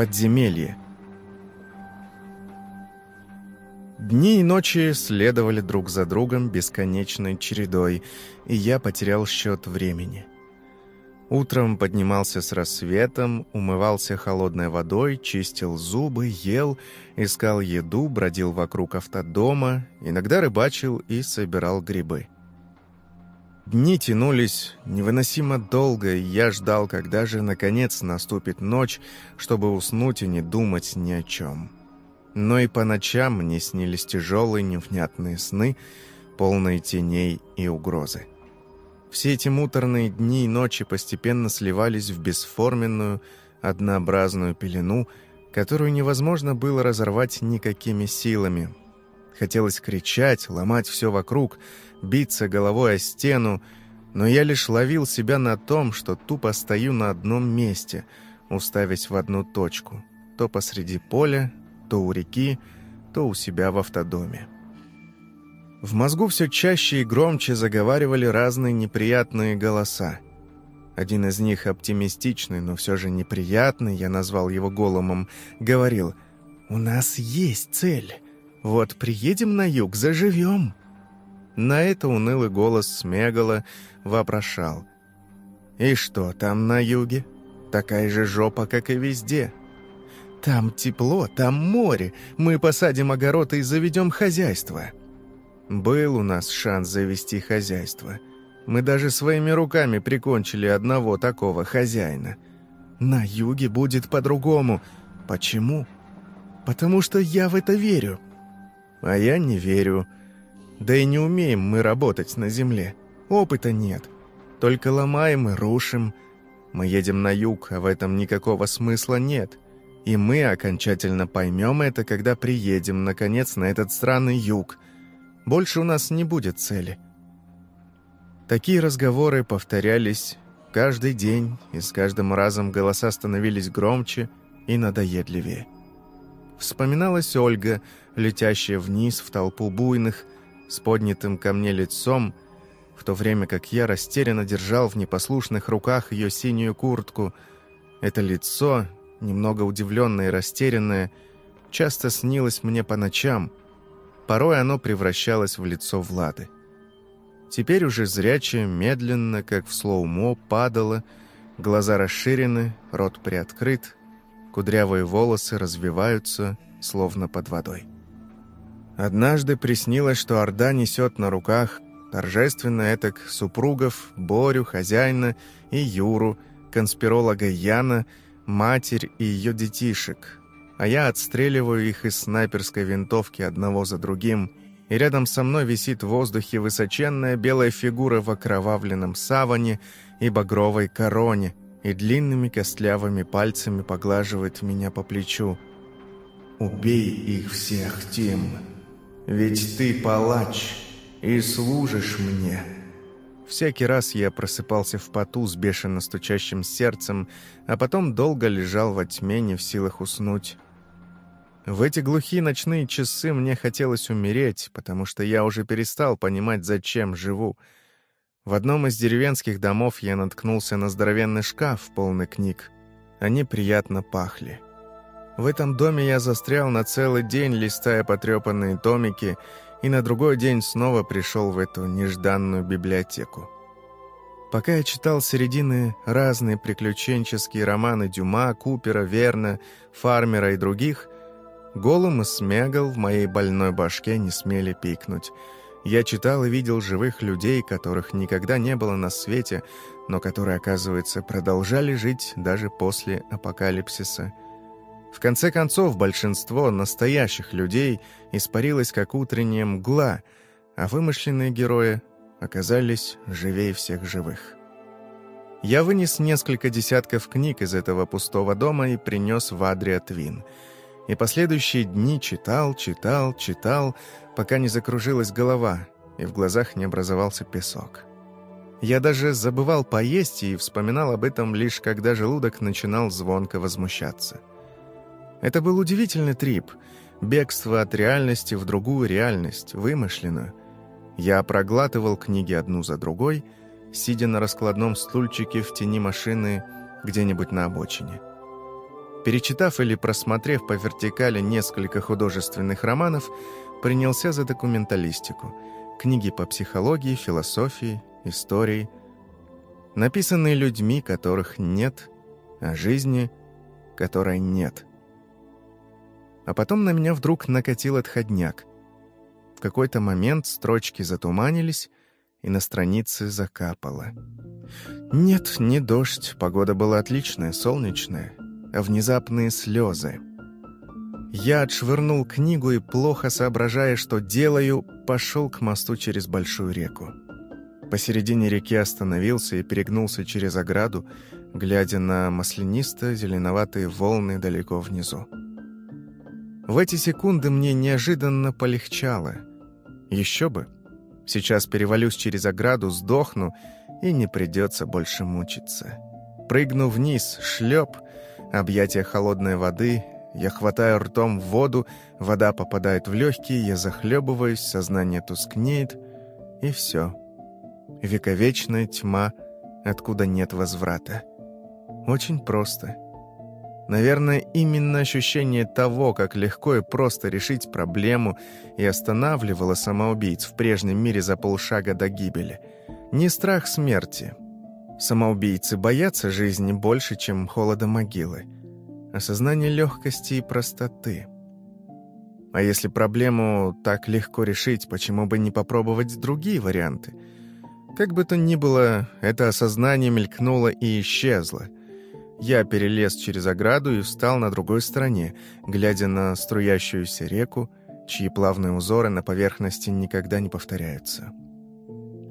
Подземелье. Дни и ночи следовали друг за другом бесконечной чередой, и я потерял счет времени. Утром поднимался с рассветом, умывался холодной водой, чистил зубы, ел, искал еду, бродил вокруг автодома, иногда рыбачил и собирал грибы. Дни тянулись невыносимо долго, и я ждал, когда же, наконец, наступит ночь, чтобы уснуть и не думать ни о чем. Но и по ночам мне снились тяжелые невнятные сны, полные теней и угрозы. Все эти муторные дни и ночи постепенно сливались в бесформенную, однообразную пелену, которую невозможно было разорвать никакими силами. Хотелось кричать, ломать все вокруг, биться головой о стену, но я лишь ловил себя на том, что тупо стою на одном месте, уставясь в одну точку, то посреди поля, то у реки, то у себя в автодоме. В мозгу все чаще и громче заговаривали разные неприятные голоса. Один из них, оптимистичный, но все же неприятный, я назвал его голомом, говорил «У нас есть цель. Вот приедем на юг, заживем». На это унылый голос Смегала вопрошал «И что там на юге? Такая же жопа, как и везде». «Там тепло, там море. Мы посадим огород и заведем хозяйство». Был у нас шанс завести хозяйство. Мы даже своими руками прикончили одного такого хозяина. На юге будет по-другому. Почему? Потому что я в это верю. А я не верю. Да и не умеем мы работать на земле. Опыта нет. Только ломаем и рушим. Мы едем на юг, а в этом никакого смысла нет. И мы окончательно поймем это, когда приедем, наконец, на этот странный юг – больше у нас не будет цели. Такие разговоры повторялись каждый день, и с каждым разом голоса становились громче и надоедливее. Вспоминалась Ольга, летящая вниз в толпу буйных, с поднятым ко мне лицом, в то время как я растерянно держал в непослушных руках ее синюю куртку. Это лицо, немного удивленное и растерянное, часто снилось мне по ночам, Порой оно превращалось в лицо Влады. Теперь уже зрячее, медленно, как в слоумо, падало, глаза расширены, рот приоткрыт, кудрявые волосы развиваются, словно под водой. Однажды приснилось, что Орда несет на руках торжественно этак супругов, Борю, хозяина и Юру, конспиролога Яна, матерь и ее детишек, а я отстреливаю их из снайперской винтовки одного за другим, и рядом со мной висит в воздухе высоченная белая фигура в окровавленном саване и багровой короне, и длинными костлявыми пальцами поглаживает меня по плечу. «Убей их всех, Тим, ведь ты палач и служишь мне». Всякий раз я просыпался в поту с бешено стучащим сердцем, а потом долго лежал во тьме, не в силах уснуть. В эти глухие ночные часы мне хотелось умереть, потому что я уже перестал понимать, зачем живу. В одном из деревенских домов я наткнулся на здоровенный шкаф, полный книг. Они приятно пахли. В этом доме я застрял на целый день, листая потрепанные томики, и на другой день снова пришел в эту нежданную библиотеку. Пока я читал середины разные приключенческие романы Дюма, Купера, Верна, Фармера и других – Голым и смегал в моей больной башке не смели пикнуть. Я читал и видел живых людей, которых никогда не было на свете, но которые, оказывается, продолжали жить даже после апокалипсиса. В конце концов, большинство настоящих людей испарилось как утренняя мгла, а вымышленные герои оказались живее всех живых. Я вынес несколько десятков книг из этого пустого дома и принес в Адриа Твин — и последующие дни читал, читал, читал, пока не закружилась голова, и в глазах не образовался песок. Я даже забывал поесть и вспоминал об этом лишь когда желудок начинал звонко возмущаться. Это был удивительный трип, бегство от реальности в другую реальность, вымышленную. Я проглатывал книги одну за другой, сидя на раскладном стульчике в тени машины где-нибудь на обочине. Перечитав или просмотрев по вертикали несколько художественных романов, принялся за документалистику. Книги по психологии, философии, истории. Написанные людьми, которых нет, о жизни, которой нет. А потом на меня вдруг накатил отходняк. В какой-то момент строчки затуманились, и на странице закапало. Нет, не дождь, погода была отличная, солнечная, а внезапные слезы. Я отшвырнул книгу и, плохо соображая, что делаю, пошел к мосту через большую реку. Посередине реки остановился и перегнулся через ограду, глядя на маслянисто-зеленоватые волны далеко внизу. В эти секунды мне неожиданно полегчало. Еще бы. Сейчас перевалюсь через ограду, сдохну, и не придется больше мучиться. Прыгну вниз, шлеп, объятия холодной воды, я хватаю ртом в воду, вода попадает в легкие, я захлебываюсь, сознание тускнеет, и все. Вековечная тьма, откуда нет возврата. Очень просто. Наверное, именно ощущение того, как легко и просто решить проблему, и останавливало самоубийц в прежнем мире за полшага до гибели. Не страх смерти. Самоубийцы боятся жизни больше, чем холода могилы. Осознание легкости и простоты. А если проблему так легко решить, почему бы не попробовать другие варианты? Как бы то ни было, это осознание мелькнуло и исчезло – я перелез через ограду и встал на другой стороне, глядя на струящуюся реку, чьи плавные узоры на поверхности никогда не повторяются.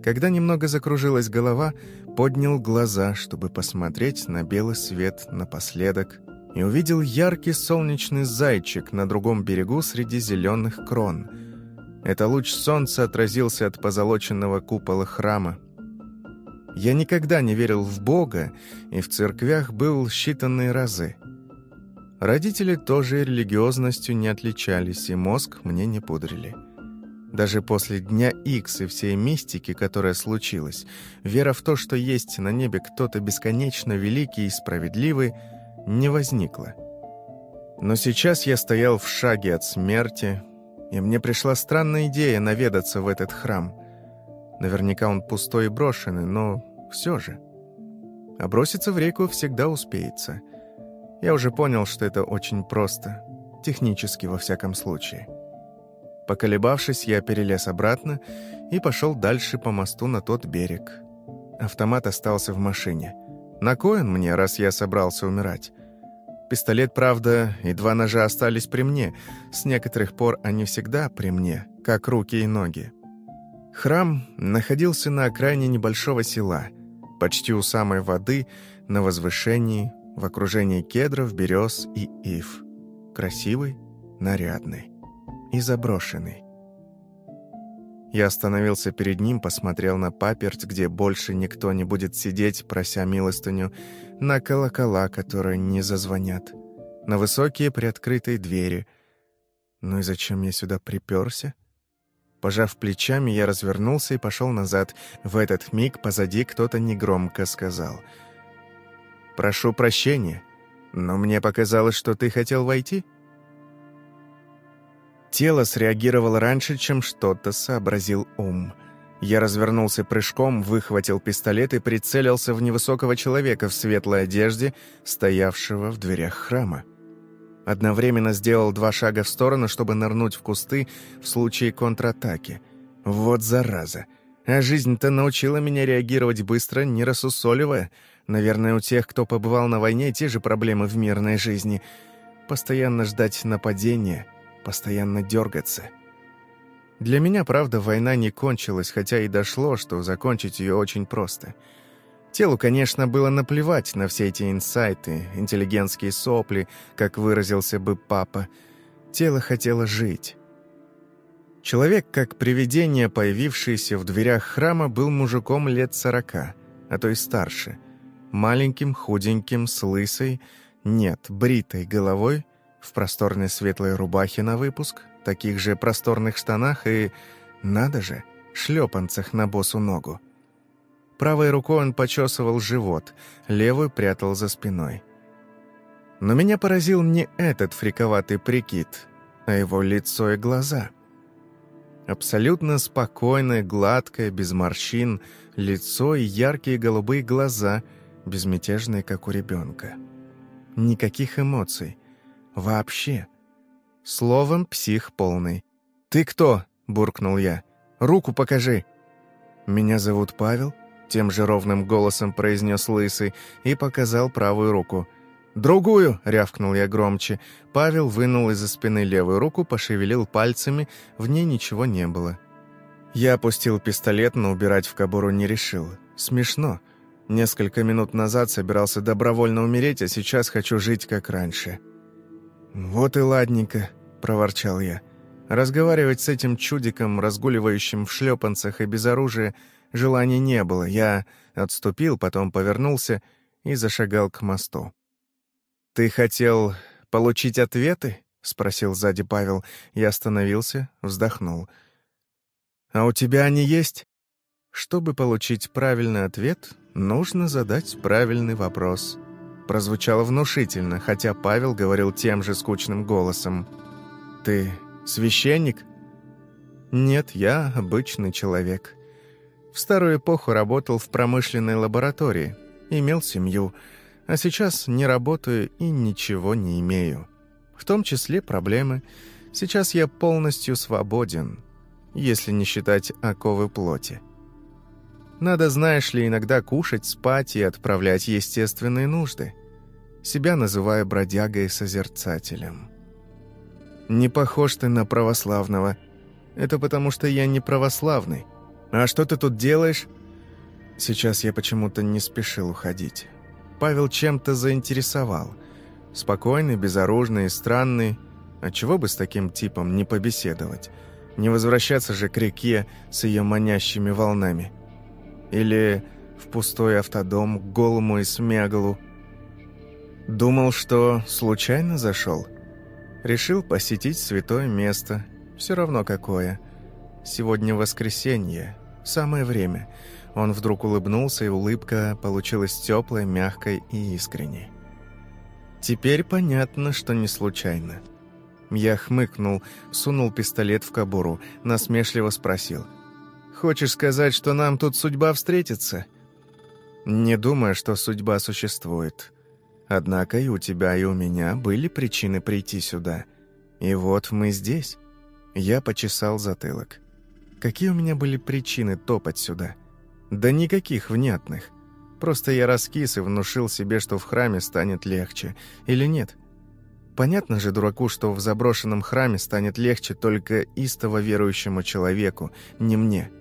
Когда немного закружилась голова, поднял глаза, чтобы посмотреть на белый свет напоследок, и увидел яркий солнечный зайчик на другом берегу среди зеленых крон. Это луч солнца отразился от позолоченного купола храма, я никогда не верил в Бога, и в церквях был считанные разы. Родители тоже религиозностью не отличались, и мозг мне не пудрили. Даже после дня Икс и всей мистики, которая случилась, вера в то, что есть на небе кто-то бесконечно великий и справедливый, не возникла. Но сейчас я стоял в шаге от смерти, и мне пришла странная идея наведаться в этот храм — Наверняка он пустой и брошенный, но все же. А броситься в реку всегда успеется. Я уже понял, что это очень просто. Технически, во всяком случае. Поколебавшись, я перелез обратно и пошел дальше по мосту на тот берег. Автомат остался в машине. На кой он мне, раз я собрался умирать? Пистолет, правда, и два ножа остались при мне. С некоторых пор они всегда при мне, как руки и ноги. Храм находился на окраине небольшого села, почти у самой воды, на возвышении, в окружении кедров, берез и ив. Красивый, нарядный и заброшенный. Я остановился перед ним, посмотрел на паперть, где больше никто не будет сидеть, прося милостыню, на колокола, которые не зазвонят, на высокие приоткрытые двери. Ну и зачем я сюда приперся? Пожав плечами, я развернулся и пошел назад. В этот миг позади кто-то негромко сказал. «Прошу прощения, но мне показалось, что ты хотел войти». Тело среагировало раньше, чем что-то сообразил ум. Я развернулся прыжком, выхватил пистолет и прицелился в невысокого человека в светлой одежде, стоявшего в дверях храма. Одновременно сделал два шага в сторону, чтобы нырнуть в кусты в случае контратаки. Вот зараза. А жизнь-то научила меня реагировать быстро, не рассусоливая. Наверное, у тех, кто побывал на войне, те же проблемы в мирной жизни. Постоянно ждать нападения, постоянно дергаться. Для меня, правда, война не кончилась, хотя и дошло, что закончить ее очень просто — Телу, конечно, было наплевать на все эти инсайты, интеллигентские сопли, как выразился бы папа. Тело хотело жить. Человек, как привидение, появившееся в дверях храма, был мужиком лет сорока, а то и старше. Маленьким, худеньким, с лысой, нет, бритой головой, в просторной светлой рубахе на выпуск, таких же просторных штанах и, надо же, шлепанцах на босу ногу. Правой рукой он почесывал живот, левую прятал за спиной. Но меня поразил не этот фриковатый прикид, а его лицо и глаза. Абсолютно спокойное, гладкое, без морщин, лицо и яркие голубые глаза, безмятежные, как у ребенка. Никаких эмоций. Вообще. Словом, псих полный. «Ты кто?» – буркнул я. «Руку покажи!» «Меня зовут Павел», – тем же ровным голосом произнес Лысый и показал правую руку – «Другую!» — рявкнул я громче. Павел вынул из-за спины левую руку, пошевелил пальцами, в ней ничего не было. Я опустил пистолет, но убирать в кобуру не решил. Смешно. Несколько минут назад собирался добровольно умереть, а сейчас хочу жить как раньше. «Вот и ладненько», — проворчал я. Разговаривать с этим чудиком, разгуливающим в шлепанцах и без оружия, желания не было. Я отступил, потом повернулся и зашагал к мосту. «Ты хотел получить ответы?» — спросил сзади Павел. Я остановился, вздохнул. «А у тебя они есть?» Чтобы получить правильный ответ, нужно задать правильный вопрос. Прозвучало внушительно, хотя Павел говорил тем же скучным голосом. «Ты священник?» «Нет, я обычный человек. В старую эпоху работал в промышленной лаборатории, имел семью». А сейчас не работаю и ничего не имею. В том числе проблемы. Сейчас я полностью свободен, если не считать оковы плоти. Надо, знаешь ли, иногда кушать, спать и отправлять естественные нужды. Себя называю бродягой-созерцателем. Не похож ты на православного. Это потому, что я не православный. А что ты тут делаешь? Сейчас я почему-то не спешил уходить. Павел чем-то заинтересовал. Спокойный, безоружный странный. Отчего бы с таким типом не побеседовать? Не возвращаться же к реке с ее манящими волнами. Или в пустой автодом к голому и смяглу. Думал, что случайно зашел. Решил посетить святое место. Все равно какое. Сегодня воскресенье. Самое время. Он вдруг улыбнулся, и улыбка получилась теплой, мягкой и искренней. Теперь понятно, что не случайно. Я хмыкнул, сунул пистолет в кобуру, насмешливо спросил. «Хочешь сказать, что нам тут судьба встретится?» «Не думаю, что судьба существует. Однако и у тебя, и у меня были причины прийти сюда. И вот мы здесь». Я почесал затылок. «Какие у меня были причины топать сюда?» Да никаких внятных. Просто я раскис и внушил себе, что в храме станет легче. Или нет? Понятно же дураку, что в заброшенном храме станет легче только истово верующему человеку, не мне.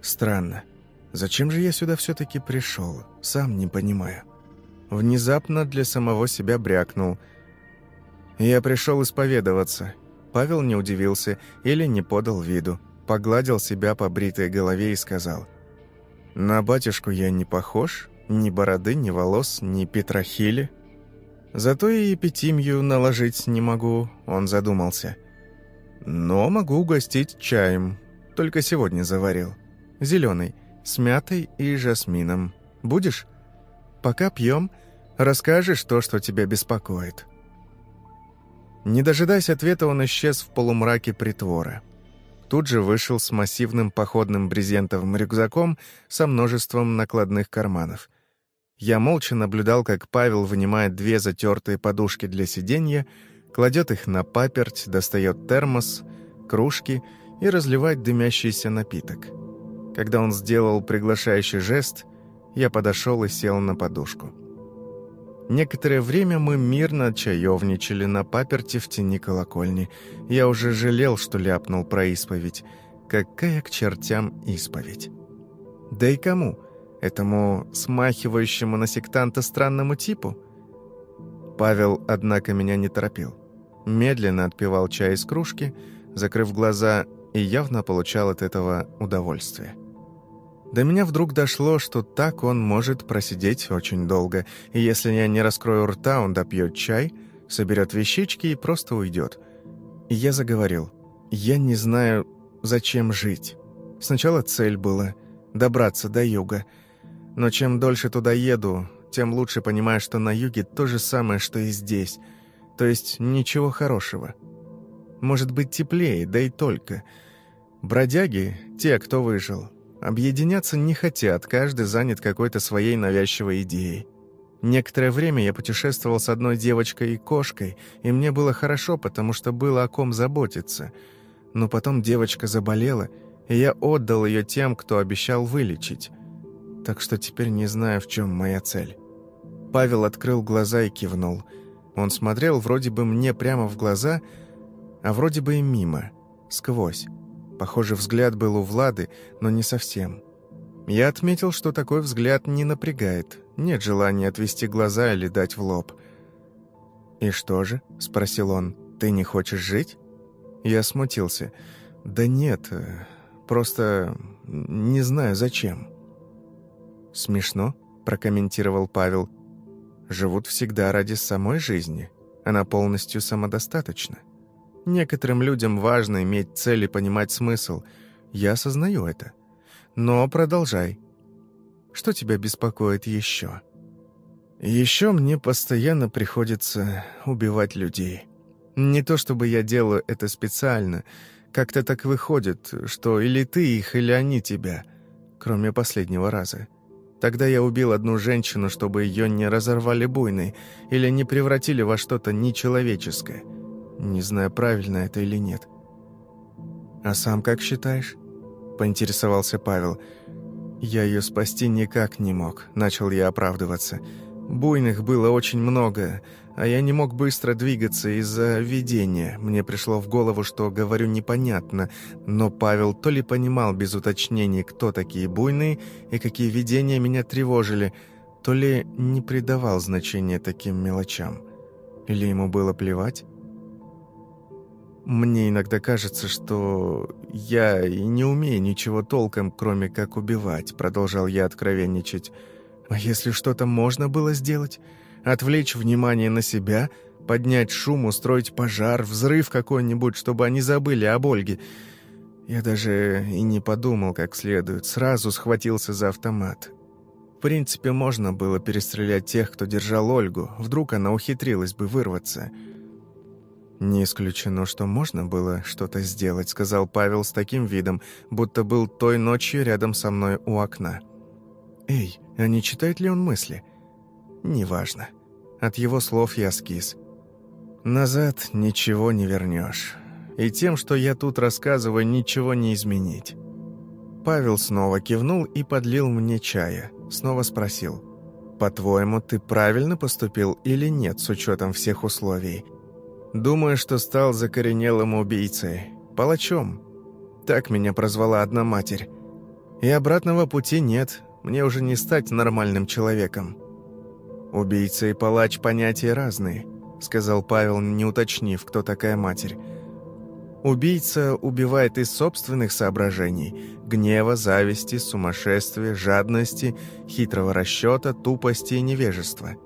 Странно. Зачем же я сюда все-таки пришел? Сам не понимаю. Внезапно для самого себя брякнул. Я пришел исповедоваться. Павел не удивился или не подал виду. Погладил себя по бритой голове и сказал – на батюшку я не похож, ни бороды, ни волос, ни петрохили. Зато и эпитимию наложить не могу, он задумался. Но могу угостить чаем, только сегодня заварил. Зеленый, с мятой и жасмином. Будешь? Пока пьем, расскажешь то, что тебя беспокоит. Не дожидаясь ответа, он исчез в полумраке притвора тут же вышел с массивным походным брезентовым рюкзаком со множеством накладных карманов. Я молча наблюдал, как Павел вынимает две затертые подушки для сиденья, кладет их на паперть, достает термос, кружки и разливает дымящийся напиток. Когда он сделал приглашающий жест, я подошел и сел на подушку. Некоторое время мы мирно чаевничали на паперти в тени колокольни. Я уже жалел, что ляпнул про исповедь. Какая к чертям исповедь? Да и кому? Этому смахивающему на сектанта странному типу? Павел, однако, меня не торопил. Медленно отпивал чай из кружки, закрыв глаза, и явно получал от этого удовольствие. До меня вдруг дошло, что так он может просидеть очень долго, и если я не раскрою рта, он допьет чай, соберет вещички и просто уйдет. И я заговорил. Я не знаю, зачем жить. Сначала цель была — добраться до юга. Но чем дольше туда еду, тем лучше понимаю, что на юге то же самое, что и здесь. То есть ничего хорошего. Может быть теплее, да и только. Бродяги, те, кто выжил, объединяться не хотят, каждый занят какой-то своей навязчивой идеей. Некоторое время я путешествовал с одной девочкой и кошкой, и мне было хорошо, потому что было о ком заботиться. Но потом девочка заболела, и я отдал ее тем, кто обещал вылечить. Так что теперь не знаю, в чем моя цель. Павел открыл глаза и кивнул. Он смотрел вроде бы мне прямо в глаза, а вроде бы и мимо, сквозь. Похоже, взгляд был у Влады, но не совсем. Я отметил, что такой взгляд не напрягает. Нет желания отвести глаза или дать в лоб. «И что же?» — спросил он. «Ты не хочешь жить?» Я смутился. «Да нет, э, просто не знаю, зачем». «Смешно», — прокомментировал Павел. «Живут всегда ради самой жизни. Она полностью самодостаточна. Некоторым людям важно иметь цель и понимать смысл. Я осознаю это. Но продолжай. Что тебя беспокоит еще? Еще мне постоянно приходится убивать людей. Не то чтобы я делаю это специально. Как-то так выходит, что или ты их, или они тебя. Кроме последнего раза. Тогда я убил одну женщину, чтобы ее не разорвали буйной или не превратили во что-то нечеловеческое. Не знаю, правильно это или нет. «А сам как считаешь?» — поинтересовался Павел. «Я ее спасти никак не мог», — начал я оправдываться. «Буйных было очень много, а я не мог быстро двигаться из-за видения. Мне пришло в голову, что говорю непонятно, но Павел то ли понимал без уточнений, кто такие буйные и какие видения меня тревожили, то ли не придавал значения таким мелочам. Или ему было плевать? Мне иногда кажется, что я и не умею ничего толком, кроме как убивать, продолжал я откровенничать. А если что-то можно было сделать? Отвлечь внимание на себя, поднять шум, устроить пожар, взрыв какой-нибудь, чтобы они забыли об Ольге. Я даже и не подумал как следует, сразу схватился за автомат. В принципе, можно было перестрелять тех, кто держал Ольгу, вдруг она ухитрилась бы вырваться — «Не исключено, что можно было что-то сделать», — сказал Павел с таким видом, будто был той ночью рядом со мной у окна. «Эй, а не читает ли он мысли?» «Неважно. От его слов я скис. Назад ничего не вернешь. И тем, что я тут рассказываю, ничего не изменить». Павел снова кивнул и подлил мне чая. Снова спросил. «По-твоему, ты правильно поступил или нет с учетом всех условий?» Думаю, что стал закоренелым убийцей. Палачом. Так меня прозвала одна матерь. И обратного пути нет. Мне уже не стать нормальным человеком. «Убийца и палач – понятия разные», – сказал Павел, не уточнив, кто такая матерь. Убийца убивает из собственных соображений – гнева, зависти, сумасшествия, жадности, хитрого расчета, тупости и невежества.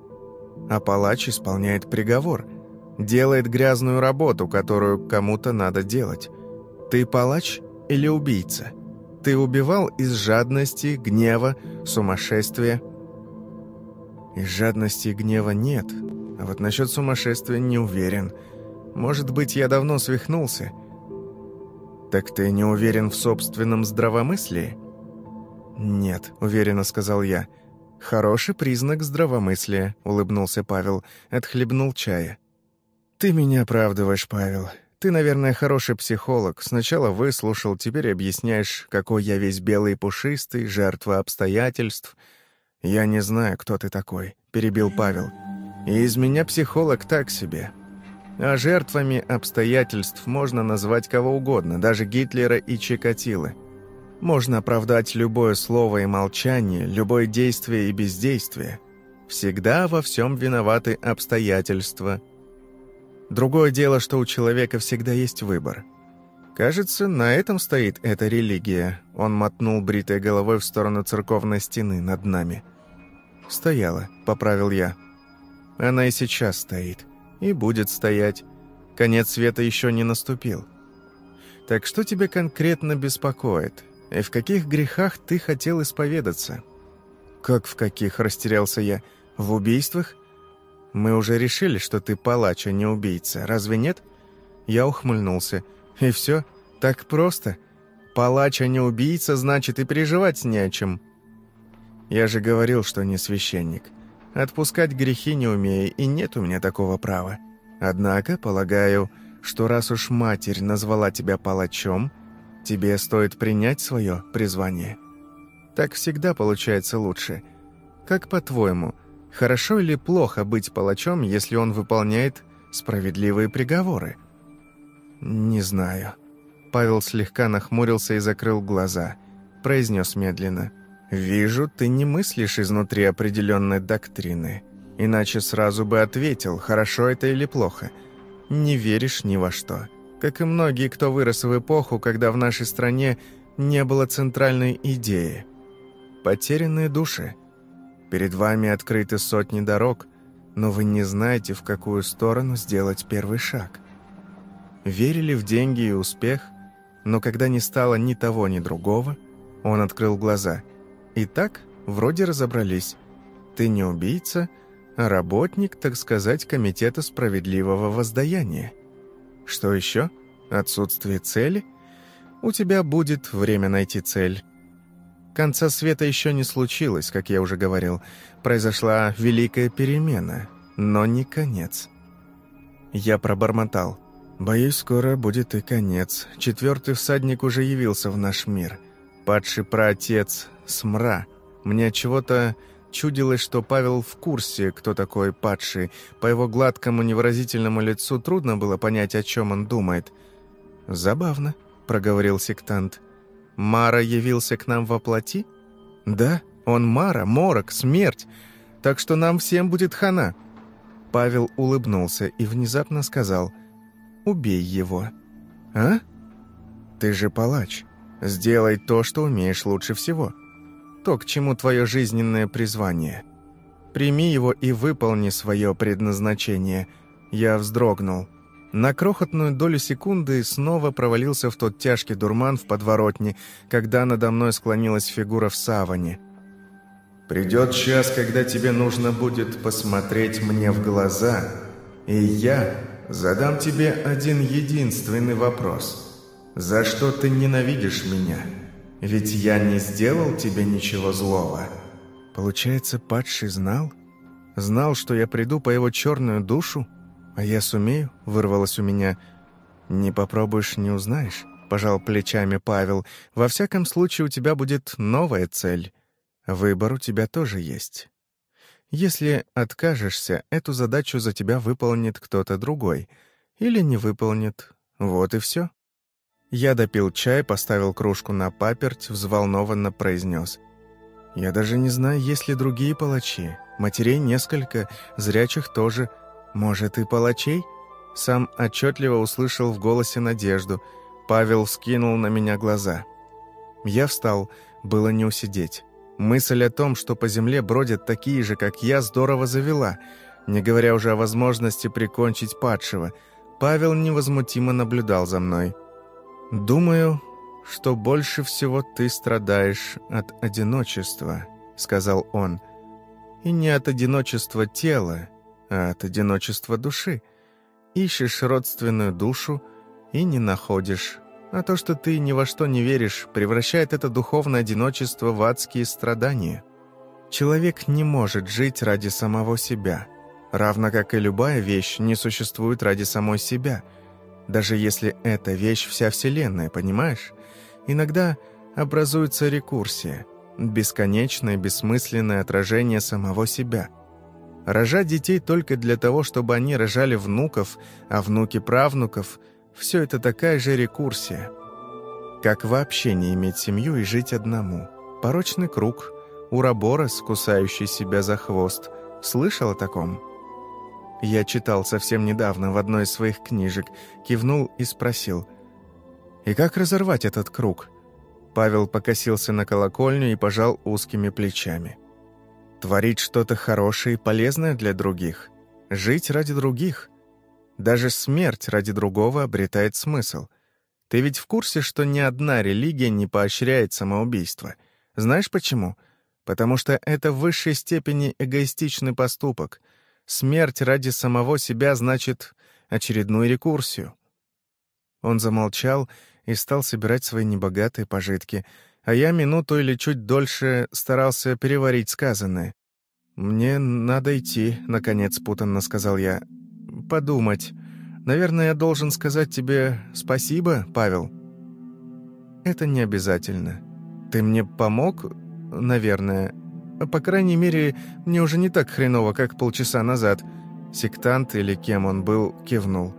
А палач исполняет приговор – делает грязную работу, которую кому-то надо делать. Ты палач или убийца? Ты убивал из жадности, гнева, сумасшествия? Из жадности и гнева нет, а вот насчет сумасшествия не уверен. Может быть, я давно свихнулся. Так ты не уверен в собственном здравомыслии? Нет, уверенно сказал я. Хороший признак здравомыслия, улыбнулся Павел, отхлебнул чая. «Ты меня оправдываешь, Павел. Ты, наверное, хороший психолог. Сначала выслушал, теперь объясняешь, какой я весь белый и пушистый, жертва обстоятельств. Я не знаю, кто ты такой», — перебил Павел. «И из меня психолог так себе. А жертвами обстоятельств можно назвать кого угодно, даже Гитлера и Чикатило. Можно оправдать любое слово и молчание, любое действие и бездействие. Всегда во всем виноваты обстоятельства, Другое дело, что у человека всегда есть выбор. Кажется, на этом стоит эта религия. Он мотнул бритой головой в сторону церковной стены над нами. «Стояла», — поправил я. «Она и сейчас стоит. И будет стоять. Конец света еще не наступил. Так что тебя конкретно беспокоит? И в каких грехах ты хотел исповедаться?» «Как в каких?» — растерялся я. В убийствах? Мы уже решили, что ты палач, а не убийца. Разве нет? Я ухмыльнулся. И все? Так просто? Палач, а не убийца, значит, и переживать не о чем. Я же говорил, что не священник. Отпускать грехи не умею, и нет у меня такого права. Однако, полагаю, что раз уж матерь назвала тебя палачом, тебе стоит принять свое призвание. Так всегда получается лучше. Как по-твоему, хорошо или плохо быть палачом, если он выполняет справедливые приговоры? Не знаю. Павел слегка нахмурился и закрыл глаза. Произнес медленно. «Вижу, ты не мыслишь изнутри определенной доктрины. Иначе сразу бы ответил, хорошо это или плохо. Не веришь ни во что. Как и многие, кто вырос в эпоху, когда в нашей стране не было центральной идеи. Потерянные души. Перед вами открыты сотни дорог, но вы не знаете, в какую сторону сделать первый шаг. Верили в деньги и успех, но когда не стало ни того, ни другого, он открыл глаза – Итак, вроде разобрались. Ты не убийца, а работник, так сказать, Комитета справедливого воздаяния. Что еще? Отсутствие цели? У тебя будет время найти цель. Конца света еще не случилось, как я уже говорил. Произошла великая перемена, но не конец. Я пробормотал. Боюсь, скоро будет и конец. Четвертый всадник уже явился в наш мир. Падший праотец Смра. Мне чего-то чудилось, что Павел в курсе, кто такой падший. По его гладкому невыразительному лицу трудно было понять, о чем он думает. «Забавно», — проговорил сектант. «Мара явился к нам во плоти?» «Да, он Мара, морок, смерть. Так что нам всем будет хана». Павел улыбнулся и внезапно сказал «Убей его». «А? Ты же палач. Сделай то, что умеешь лучше всего» то, к чему твое жизненное призвание. Прими его и выполни свое предназначение. Я вздрогнул. На крохотную долю секунды снова провалился в тот тяжкий дурман в подворотне, когда надо мной склонилась фигура в саване. «Придет час, когда тебе нужно будет посмотреть мне в глаза, и я задам тебе один единственный вопрос. За что ты ненавидишь меня?» Ведь я не сделал тебе ничего злого». Получается, падший знал? Знал, что я приду по его черную душу? А я сумею? Вырвалось у меня. «Не попробуешь, не узнаешь», — пожал плечами Павел. «Во всяком случае, у тебя будет новая цель. Выбор у тебя тоже есть. Если откажешься, эту задачу за тебя выполнит кто-то другой. Или не выполнит. Вот и все. Я допил чай, поставил кружку на паперть, взволнованно произнес. «Я даже не знаю, есть ли другие палачи. Матерей несколько, зрячих тоже. Может, и палачей?» Сам отчетливо услышал в голосе надежду. Павел вскинул на меня глаза. Я встал, было не усидеть. Мысль о том, что по земле бродят такие же, как я, здорово завела, не говоря уже о возможности прикончить падшего. Павел невозмутимо наблюдал за мной. «Думаю, что больше всего ты страдаешь от одиночества», — сказал он. «И не от одиночества тела, а от одиночества души. Ищешь родственную душу и не находишь. А то, что ты ни во что не веришь, превращает это духовное одиночество в адские страдания. Человек не может жить ради самого себя, равно как и любая вещь не существует ради самой себя — даже если эта вещь вся Вселенная, понимаешь? Иногда образуется рекурсия, бесконечное, бессмысленное отражение самого себя. Рожать детей только для того, чтобы они рожали внуков, а внуки правнуков – все это такая же рекурсия. Как вообще не иметь семью и жить одному? Порочный круг, уроборос, кусающий себя за хвост. Слышал о таком? Я читал совсем недавно в одной из своих книжек, кивнул и спросил. «И как разорвать этот круг?» Павел покосился на колокольню и пожал узкими плечами. «Творить что-то хорошее и полезное для других. Жить ради других. Даже смерть ради другого обретает смысл. Ты ведь в курсе, что ни одна религия не поощряет самоубийство? Знаешь почему?» потому что это в высшей степени эгоистичный поступок. Смерть ради самого себя значит очередную рекурсию. Он замолчал и стал собирать свои небогатые пожитки, а я минуту или чуть дольше старался переварить сказанное. «Мне надо идти», — наконец путанно сказал я. «Подумать. Наверное, я должен сказать тебе спасибо, Павел». «Это не обязательно. Ты мне помог, наверное. По крайней мере, мне уже не так хреново, как полчаса назад». Сектант или кем он был, кивнул.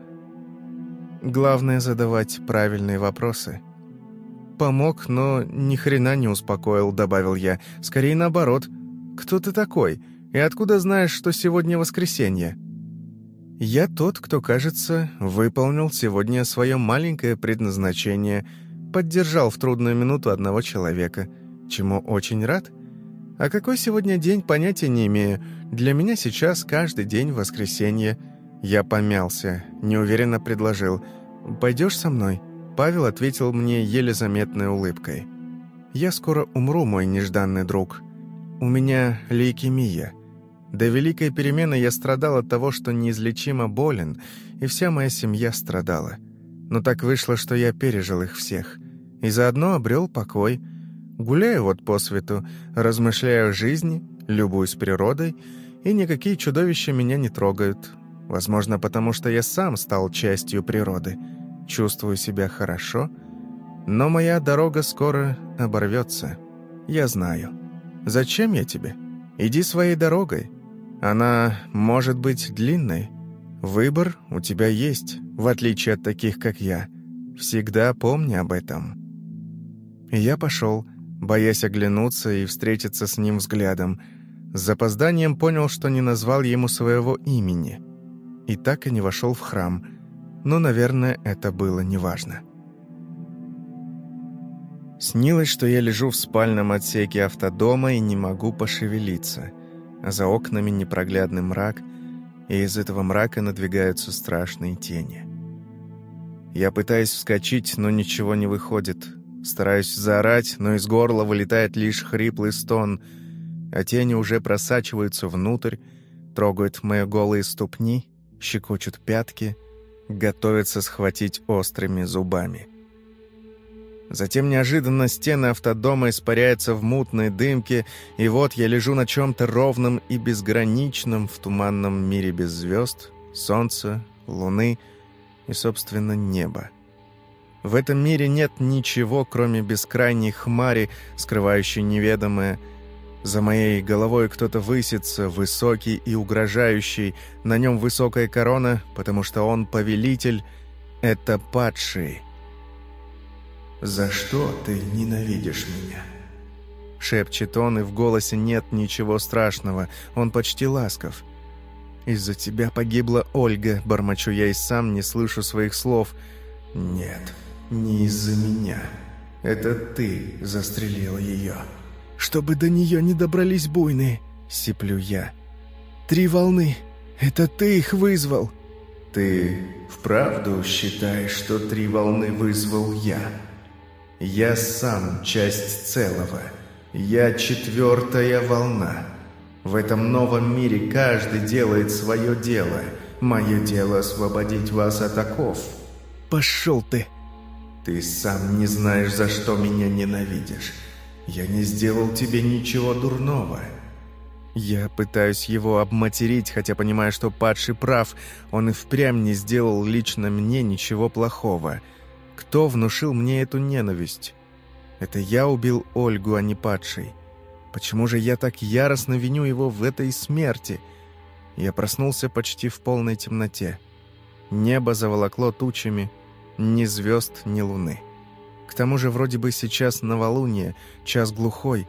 Главное задавать правильные вопросы. Помог, но ни хрена не успокоил, добавил я. Скорее наоборот. Кто ты такой? И откуда знаешь, что сегодня воскресенье? Я тот, кто, кажется, выполнил сегодня свое маленькое предназначение, поддержал в трудную минуту одного человека, чему очень рад. А какой сегодня день, понятия не имею. Для меня сейчас каждый день воскресенье — я помялся, неуверенно предложил. «Пойдешь со мной?» Павел ответил мне еле заметной улыбкой. «Я скоро умру, мой нежданный друг. У меня лейкемия. До Великой Перемены я страдал от того, что неизлечимо болен, и вся моя семья страдала. Но так вышло, что я пережил их всех. И заодно обрел покой. Гуляю вот по свету, размышляю о жизни, любуюсь природой, и никакие чудовища меня не трогают, Возможно, потому что я сам стал частью природы. Чувствую себя хорошо, но моя дорога скоро оборвется. Я знаю. Зачем я тебе? Иди своей дорогой. Она может быть длинной. Выбор у тебя есть, в отличие от таких, как я. Всегда помни об этом. Я пошел, боясь оглянуться и встретиться с ним взглядом. С запозданием понял, что не назвал ему своего имени — и так и не вошел в храм, но, наверное, это было неважно. Снилось, что я лежу в спальном отсеке автодома и не могу пошевелиться, за окнами непроглядный мрак, и из этого мрака надвигаются страшные тени. Я пытаюсь вскочить, но ничего не выходит. Стараюсь заорать, но из горла вылетает лишь хриплый стон, а тени уже просачиваются внутрь, трогают мои голые ступни щекочут пятки, готовятся схватить острыми зубами. Затем неожиданно стены автодома испаряются в мутной дымке, и вот я лежу на чем-то ровном и безграничном в туманном мире без звезд, солнца, луны и, собственно, неба. В этом мире нет ничего, кроме бескрайней хмари, скрывающей неведомое, за моей головой кто-то высится, высокий и угрожающий. На нем высокая корона, потому что он повелитель. Это падший. «За что ты ненавидишь меня?» Шепчет он, и в голосе нет ничего страшного. Он почти ласков. «Из-за тебя погибла Ольга», — бормочу я и сам не слышу своих слов. «Нет, не из-за меня. Это ты застрелил ее» чтобы до нее не добрались буйные», — сиплю я. «Три волны. Это ты их вызвал». «Ты вправду считаешь, что три волны вызвал я? Я сам часть целого. Я четвертая волна. В этом новом мире каждый делает свое дело. Мое дело освободить вас от оков». «Пошел ты!» «Ты сам не знаешь, за что меня ненавидишь». Я не сделал тебе ничего дурного». Я пытаюсь его обматерить, хотя понимаю, что падший прав. Он и впрямь не сделал лично мне ничего плохого. Кто внушил мне эту ненависть? Это я убил Ольгу, а не падший. Почему же я так яростно виню его в этой смерти? Я проснулся почти в полной темноте. Небо заволокло тучами, ни звезд, ни луны. К тому же вроде бы сейчас новолуние, час глухой.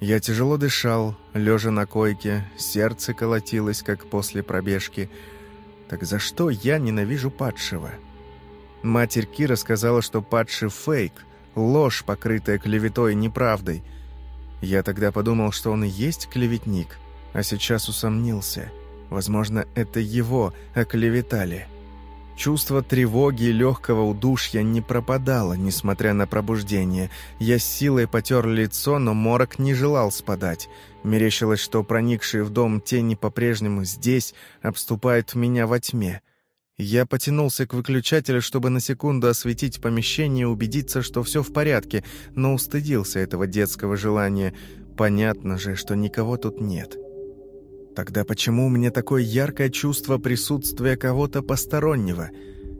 Я тяжело дышал, лежа на койке, сердце колотилось, как после пробежки. Так за что я ненавижу падшего? Матерь Кира сказала, что падший фейк, ложь, покрытая клеветой неправдой. Я тогда подумал, что он и есть клеветник, а сейчас усомнился. Возможно, это его оклеветали. Чувство тревоги и легкого удушья не пропадало, несмотря на пробуждение. Я с силой потер лицо, но морок не желал спадать. Мерещилось, что проникшие в дом тени по-прежнему здесь обступают меня во тьме. Я потянулся к выключателю, чтобы на секунду осветить помещение и убедиться, что все в порядке, но устыдился этого детского желания. Понятно же, что никого тут нет. Тогда почему у меня такое яркое чувство присутствия кого-то постороннего?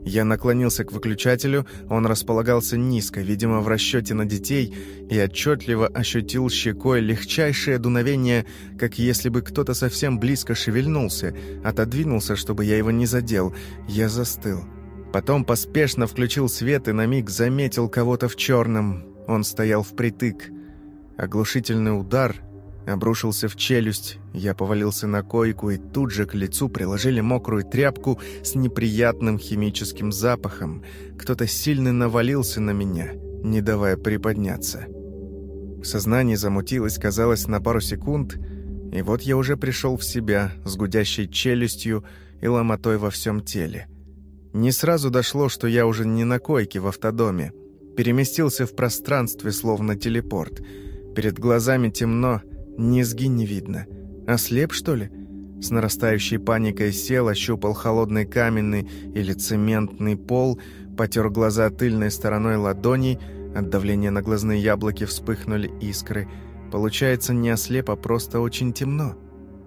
Я наклонился к выключателю, он располагался низко, видимо, в расчете на детей, и отчетливо ощутил щекой легчайшее дуновение, как если бы кто-то совсем близко шевельнулся, отодвинулся, чтобы я его не задел. Я застыл. Потом поспешно включил свет и на миг заметил кого-то в черном. Он стоял впритык. Оглушительный удар — обрушился в челюсть. Я повалился на койку, и тут же к лицу приложили мокрую тряпку с неприятным химическим запахом. Кто-то сильно навалился на меня, не давая приподняться. Сознание замутилось, казалось, на пару секунд, и вот я уже пришел в себя с гудящей челюстью и ломотой во всем теле. Не сразу дошло, что я уже не на койке в автодоме. Переместился в пространстве, словно телепорт. Перед глазами темно, Низги не видно. Ослеп, что ли? С нарастающей паникой сел, ощупал холодный каменный или цементный пол, потер глаза тыльной стороной ладоней, от давления на глазные яблоки вспыхнули искры. Получается, не ослеп, а просто очень темно.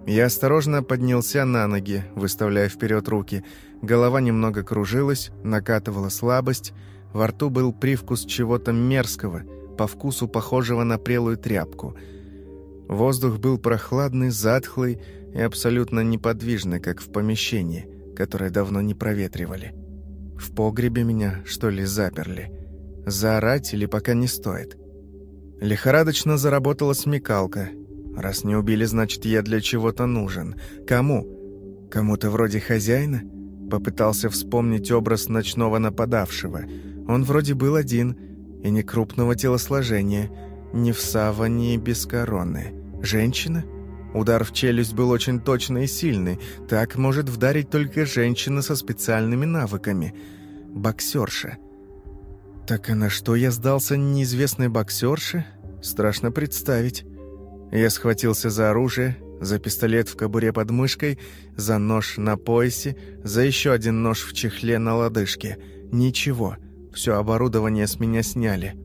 Я осторожно поднялся на ноги, выставляя вперед руки. Голова немного кружилась, накатывала слабость. Во рту был привкус чего-то мерзкого, по вкусу похожего на прелую тряпку — Воздух был прохладный, затхлый и абсолютно неподвижный, как в помещении, которое давно не проветривали. В погребе меня, что ли, заперли? Заорать или пока не стоит? Лихорадочно заработала смекалка. Раз не убили, значит, я для чего-то нужен. Кому? Кому-то вроде хозяина? Попытался вспомнить образ ночного нападавшего. Он вроде был один, и не крупного телосложения, ни в саване, без короны. Женщина? Удар в челюсть был очень точный и сильный. Так может вдарить только женщина со специальными навыками. Боксерша. Так а на что я сдался неизвестной боксерше? Страшно представить. Я схватился за оружие, за пистолет в кобуре под мышкой, за нож на поясе, за еще один нож в чехле на лодыжке. Ничего, все оборудование с меня сняли.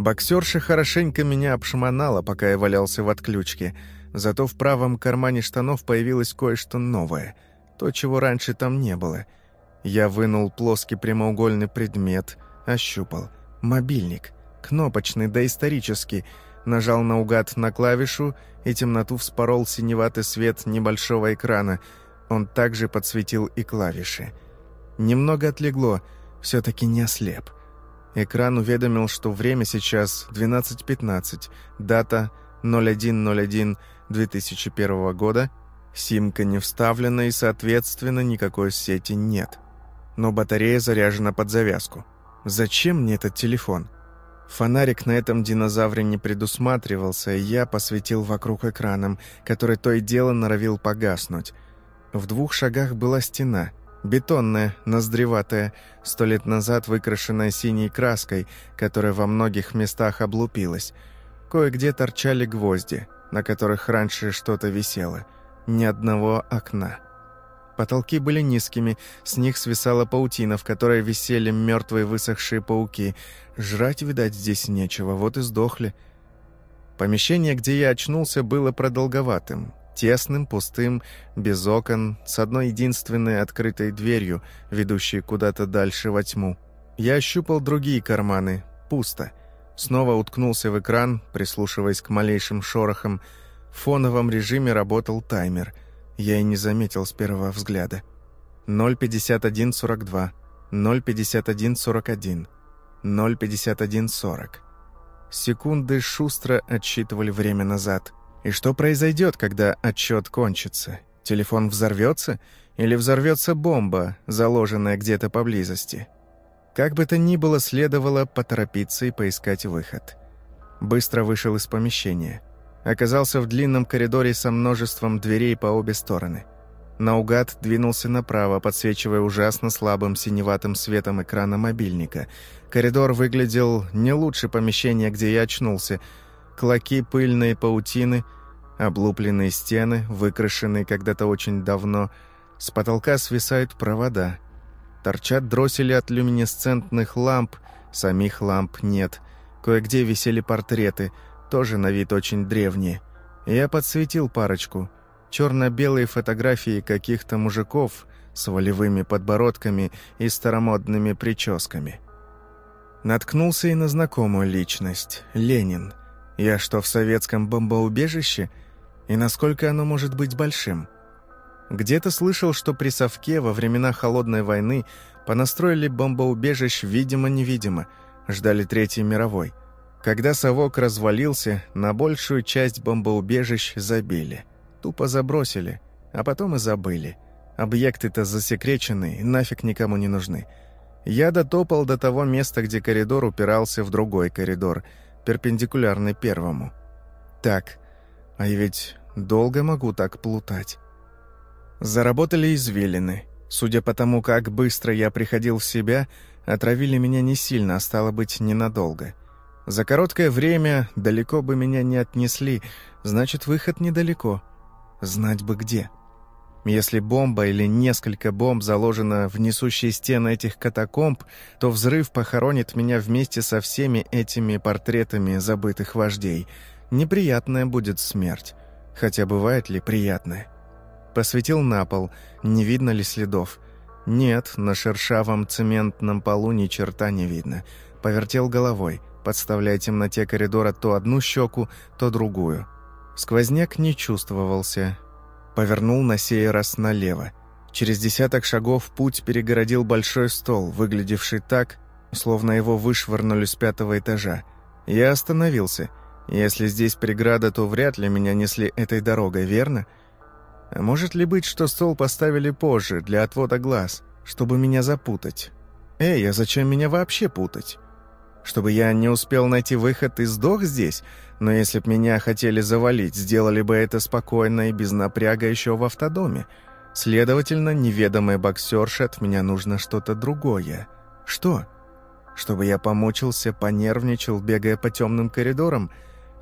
Боксерша хорошенько меня обшмонала, пока я валялся в отключке. Зато в правом кармане штанов появилось кое-что новое. То, чего раньше там не было. Я вынул плоский прямоугольный предмет, ощупал. Мобильник. Кнопочный, доисторический. Нажал наугад на клавишу, и темноту вспорол синеватый свет небольшого экрана. Он также подсветил и клавиши. Немного отлегло, все-таки не ослеп. Экран уведомил, что время сейчас 12.15, дата 01.01.2001 года, симка не вставлена и, соответственно, никакой сети нет. Но батарея заряжена под завязку. Зачем мне этот телефон? Фонарик на этом динозавре не предусматривался, и я посветил вокруг экраном, который то и дело норовил погаснуть. В двух шагах была стена — Бетонная, ноздреватая, сто лет назад выкрашенная синей краской, которая во многих местах облупилась. Кое-где торчали гвозди, на которых раньше что-то висело. Ни одного окна. Потолки были низкими, с них свисала паутина, в которой висели мертвые высохшие пауки. Жрать, видать, здесь нечего, вот и сдохли. Помещение, где я очнулся, было продолговатым, Тесным, пустым, без окон, с одной единственной открытой дверью, ведущей куда-то дальше во тьму. Я ощупал другие карманы. Пусто. Снова уткнулся в экран, прислушиваясь к малейшим шорохам. В фоновом режиме работал таймер. Я и не заметил с первого взгляда. 05142, 05141, 05140. Секунды шустро отсчитывали время назад — и что произойдет, когда отчет кончится? Телефон взорвется? Или взорвется бомба, заложенная где-то поблизости? Как бы то ни было, следовало поторопиться и поискать выход. Быстро вышел из помещения. Оказался в длинном коридоре со множеством дверей по обе стороны. Наугад двинулся направо, подсвечивая ужасно слабым синеватым светом экрана мобильника. Коридор выглядел не лучше помещения, где я очнулся. Клоки пыльные паутины, облупленные стены, выкрашенные когда-то очень давно. С потолка свисают провода. Торчат дроссели от люминесцентных ламп, самих ламп нет. Кое-где висели портреты, тоже на вид очень древние. Я подсветил парочку. Черно-белые фотографии каких-то мужиков с волевыми подбородками и старомодными прическами. Наткнулся и на знакомую личность — Ленин. Я что, в советском бомбоубежище? И насколько оно может быть большим? Где-то слышал, что при Совке во времена Холодной войны понастроили бомбоубежищ видимо-невидимо, ждали Третьей мировой. Когда совок развалился, на большую часть бомбоубежищ забили. Тупо забросили, а потом и забыли. Объекты-то засекречены, нафиг никому не нужны. Я дотопал до того места, где коридор упирался в другой коридор, перпендикулярный первому. Так, а я ведь долго могу так плутать. Заработали извилины. Судя по тому, как быстро я приходил в себя, отравили меня не сильно, а стало быть, ненадолго. За короткое время далеко бы меня не отнесли, значит, выход недалеко. Знать бы где. Если бомба или несколько бомб заложено в несущие стены этих катакомб, то взрыв похоронит меня вместе со всеми этими портретами забытых вождей. Неприятная будет смерть. Хотя бывает ли приятная? Посветил на пол, не видно ли следов. Нет, на шершавом цементном полу ни черта не видно. Повертел головой подставляя темноте коридора то одну щеку, то другую. Сквозняк не чувствовался. Повернул на сей раз налево. Через десяток шагов путь перегородил большой стол, выглядевший так, словно его вышвырнули с пятого этажа. Я остановился. Если здесь преграда, то вряд ли меня несли этой дорогой, верно? А может ли быть, что стол поставили позже, для отвода глаз, чтобы меня запутать? Эй, а зачем меня вообще путать? Чтобы я не успел найти выход и сдох здесь, но если б меня хотели завалить, сделали бы это спокойно и без напряга еще в автодоме. Следовательно, неведомая боксерша от меня нужно что-то другое. Что? Чтобы я помучился, понервничал, бегая по темным коридорам?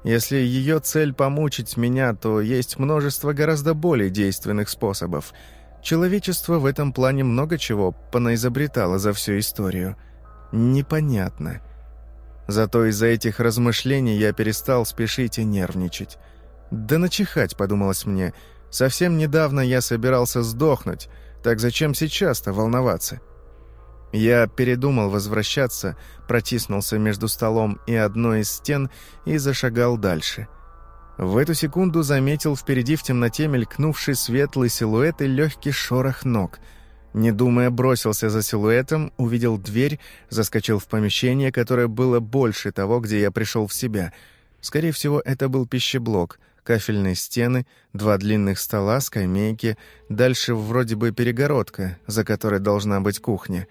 Если ее цель помучить меня, то есть множество гораздо более действенных способов. Человечество в этом плане много чего понаизобретало за всю историю. Непонятно. Зато из-за этих размышлений я перестал спешить и нервничать. «Да начихать», — подумалось мне. «Совсем недавно я собирался сдохнуть, так зачем сейчас-то волноваться?» Я передумал возвращаться, протиснулся между столом и одной из стен и зашагал дальше. В эту секунду заметил впереди в темноте мелькнувший светлый силуэт и легкий шорох ног — не думая, бросился за силуэтом, увидел дверь, заскочил в помещение, которое было больше того, где я пришел в себя. Скорее всего, это был пищеблок, кафельные стены, два длинных стола, скамейки, дальше вроде бы перегородка, за которой должна быть кухня.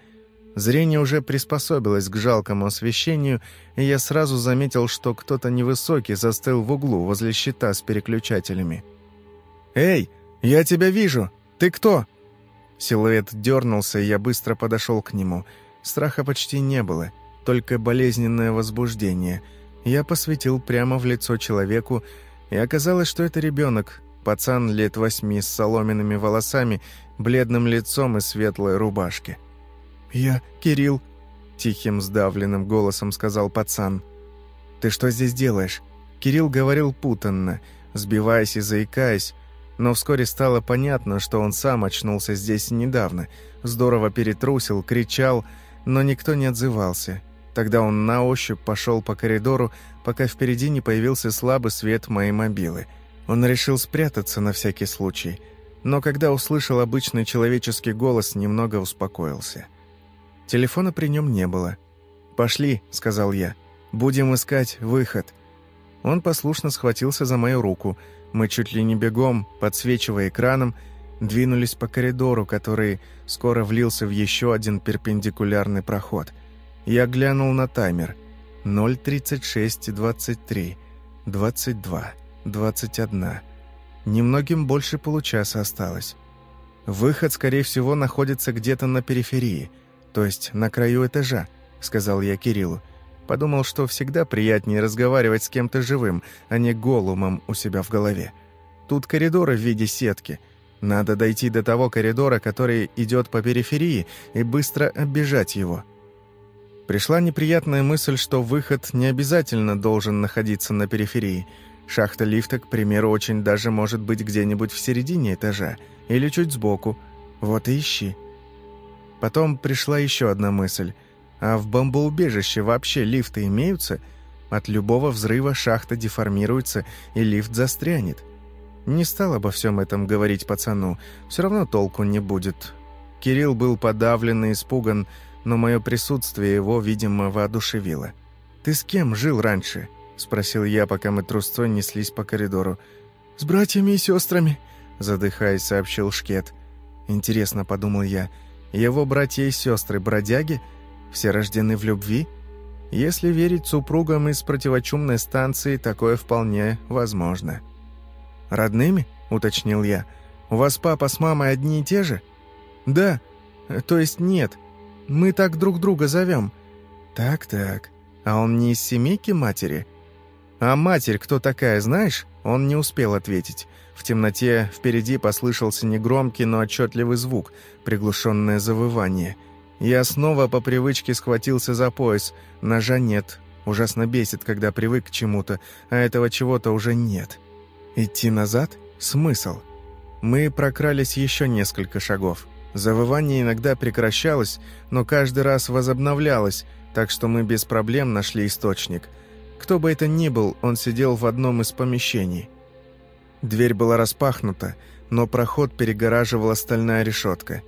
Зрение уже приспособилось к жалкому освещению, и я сразу заметил, что кто-то невысокий застыл в углу возле щита с переключателями. «Эй, я тебя вижу! Ты кто?» Силуэт дернулся, и я быстро подошел к нему. Страха почти не было, только болезненное возбуждение. Я посветил прямо в лицо человеку, и оказалось, что это ребенок, пацан лет восьми с соломенными волосами, бледным лицом и светлой рубашке. «Я Кирилл», — тихим сдавленным голосом сказал пацан. «Ты что здесь делаешь?» Кирилл говорил путанно, сбиваясь и заикаясь, но вскоре стало понятно, что он сам очнулся здесь недавно. Здорово перетрусил, кричал, но никто не отзывался. Тогда он на ощупь пошел по коридору, пока впереди не появился слабый свет моей мобилы. Он решил спрятаться на всякий случай, но когда услышал обычный человеческий голос, немного успокоился. Телефона при нем не было. «Пошли», — сказал я, — «будем искать выход». Он послушно схватился за мою руку — мы чуть ли не бегом, подсвечивая экраном, двинулись по коридору, который скоро влился в еще один перпендикулярный проход. Я глянул на таймер. 0.36.23, 22, 21. Немногим больше получаса осталось. Выход, скорее всего, находится где-то на периферии, то есть на краю этажа, сказал я Кириллу. Подумал, что всегда приятнее разговаривать с кем-то живым, а не голумом у себя в голове. Тут коридоры в виде сетки. Надо дойти до того коридора, который идет по периферии, и быстро оббежать его. Пришла неприятная мысль, что выход не обязательно должен находиться на периферии. Шахта лифта, к примеру, очень даже может быть где-нибудь в середине этажа или чуть сбоку. Вот и ищи. Потом пришла еще одна мысль. А в бомбоубежище вообще лифты имеются? От любого взрыва шахта деформируется, и лифт застрянет. Не стал обо всем этом говорить пацану, все равно толку не будет. Кирилл был подавлен и испуган, но мое присутствие его, видимо, воодушевило. «Ты с кем жил раньше?» — спросил я, пока мы трусцой неслись по коридору. «С братьями и сестрами», — задыхаясь, сообщил Шкет. «Интересно», — подумал я, — «его братья и сестры бродяги? Все рождены в любви?» Если верить супругам из противочумной станции, такое вполне возможно. «Родными?» — уточнил я. «У вас папа с мамой одни и те же?» «Да. То есть нет. Мы так друг друга зовем». «Так-так. А он не из семейки матери?» «А матерь кто такая, знаешь?» Он не успел ответить. В темноте впереди послышался негромкий, но отчетливый звук, приглушенное завывание. Я снова по привычке схватился за пояс. Ножа нет. Ужасно бесит, когда привык к чему-то, а этого чего-то уже нет. Идти назад? Смысл? Мы прокрались еще несколько шагов. Завывание иногда прекращалось, но каждый раз возобновлялось, так что мы без проблем нашли источник. Кто бы это ни был, он сидел в одном из помещений. Дверь была распахнута, но проход перегораживала стальная решетка.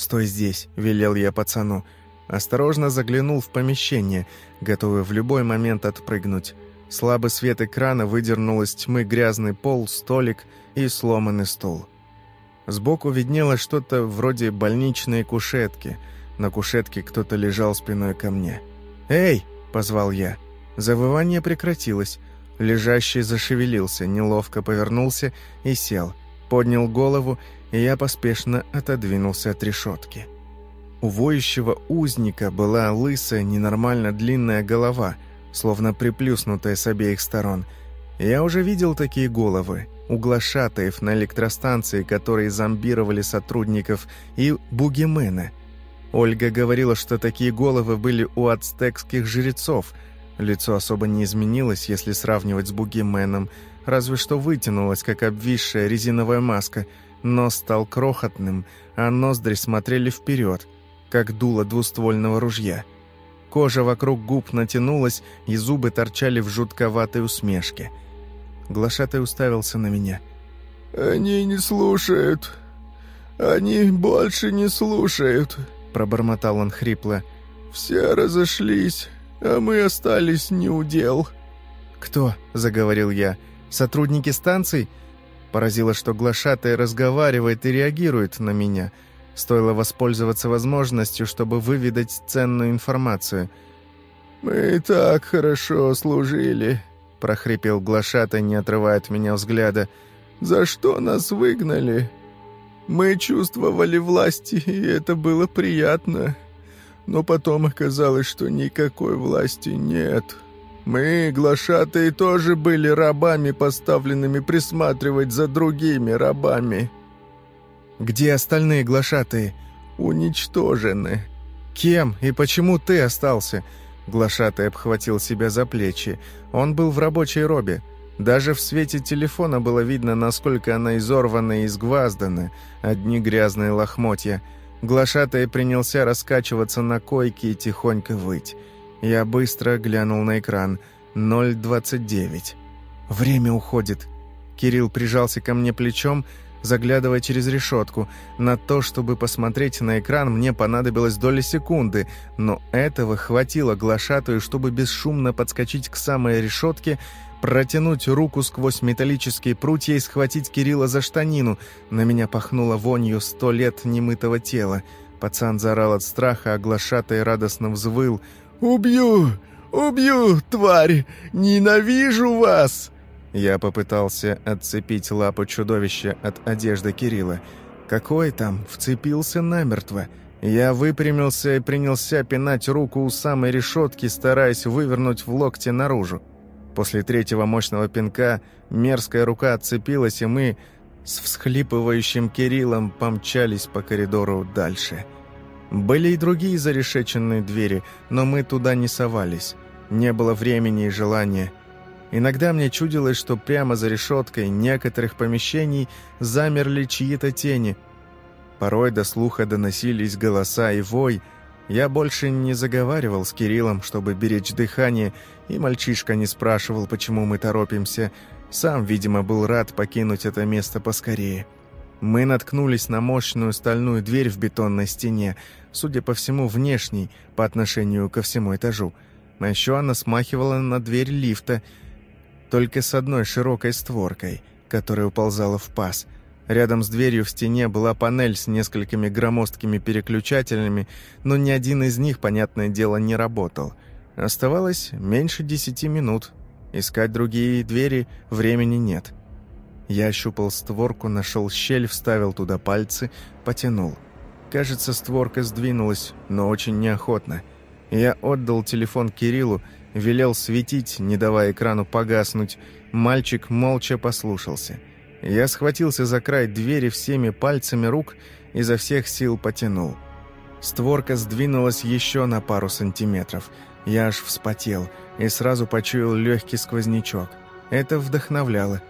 «Стой здесь», — велел я пацану. Осторожно заглянул в помещение, готовый в любой момент отпрыгнуть. Слабый свет экрана выдернул из тьмы грязный пол, столик и сломанный стул. Сбоку виднелось что-то вроде больничной кушетки. На кушетке кто-то лежал спиной ко мне. «Эй!» — позвал я. Завывание прекратилось. Лежащий зашевелился, неловко повернулся и сел. Поднял голову, и я поспешно отодвинулся от решетки. У воющего узника была лысая, ненормально длинная голова — словно приплюснутая с обеих сторон. Я уже видел такие головы, у глашатаев на электростанции, которые зомбировали сотрудников, и бугимена. Ольга говорила, что такие головы были у ацтекских жрецов. Лицо особо не изменилось, если сравнивать с бугименом, разве что вытянулось, как обвисшая резиновая маска. Нос стал крохотным, а ноздри смотрели вперед, как дуло двуствольного ружья – Кожа вокруг губ натянулась, и зубы торчали в жутковатой усмешке. Глашатай уставился на меня. «Они не слушают. Они больше не слушают», — пробормотал он хрипло. «Все разошлись, а мы остались неудел». «Кто?» — заговорил я. «Сотрудники станций?» Поразило, что глашатай разговаривает и реагирует на меня — Стоило воспользоваться возможностью, чтобы выведать ценную информацию. «Мы так хорошо служили», — прохрипел Глашата, не отрывая от меня взгляда. «За что нас выгнали? Мы чувствовали власть, и это было приятно. Но потом оказалось, что никакой власти нет. Мы, глашатые, тоже были рабами, поставленными присматривать за другими рабами». Где остальные глашатые? Уничтожены. Кем и почему ты остался? Глашатый обхватил себя за плечи. Он был в рабочей робе. Даже в свете телефона было видно, насколько она изорвана и изгваздана. Одни грязные лохмотья. Глашатый принялся раскачиваться на койке и тихонько выть. Я быстро глянул на экран. 0.29. Время уходит. Кирилл прижался ко мне плечом, заглядывая через решетку. На то, чтобы посмотреть на экран, мне понадобилось доля секунды, но этого хватило глашатую, чтобы бесшумно подскочить к самой решетке, протянуть руку сквозь металлические прутья и схватить Кирилла за штанину. На меня пахнуло вонью сто лет немытого тела. Пацан заорал от страха, а глашатай радостно взвыл. «Убью! Убью, тварь! Ненавижу вас!» Я попытался отцепить лапу чудовища от одежды Кирилла. Какой там? Вцепился намертво. Я выпрямился и принялся пинать руку у самой решетки, стараясь вывернуть в локте наружу. После третьего мощного пинка мерзкая рука отцепилась, и мы с всхлипывающим Кириллом помчались по коридору дальше. Были и другие зарешеченные двери, но мы туда не совались. Не было времени и желания. Иногда мне чудилось, что прямо за решеткой некоторых помещений замерли чьи-то тени. Порой до слуха доносились голоса и вой. Я больше не заговаривал с Кириллом, чтобы беречь дыхание, и мальчишка не спрашивал, почему мы торопимся. Сам, видимо, был рад покинуть это место поскорее. Мы наткнулись на мощную стальную дверь в бетонной стене, судя по всему, внешней, по отношению ко всему этажу. А еще она смахивала на дверь лифта — только с одной широкой створкой, которая уползала в паз. Рядом с дверью в стене была панель с несколькими громоздкими переключателями, но ни один из них, понятное дело, не работал. Оставалось меньше десяти минут. Искать другие двери времени нет. Я ощупал створку, нашел щель, вставил туда пальцы, потянул. Кажется, створка сдвинулась, но очень неохотно. Я отдал телефон Кириллу, велел светить, не давая экрану погаснуть. Мальчик молча послушался. Я схватился за край двери всеми пальцами рук, и изо всех сил потянул. Створка сдвинулась еще на пару сантиметров. Я аж вспотел и сразу почуял легкий сквознячок. Это вдохновляло.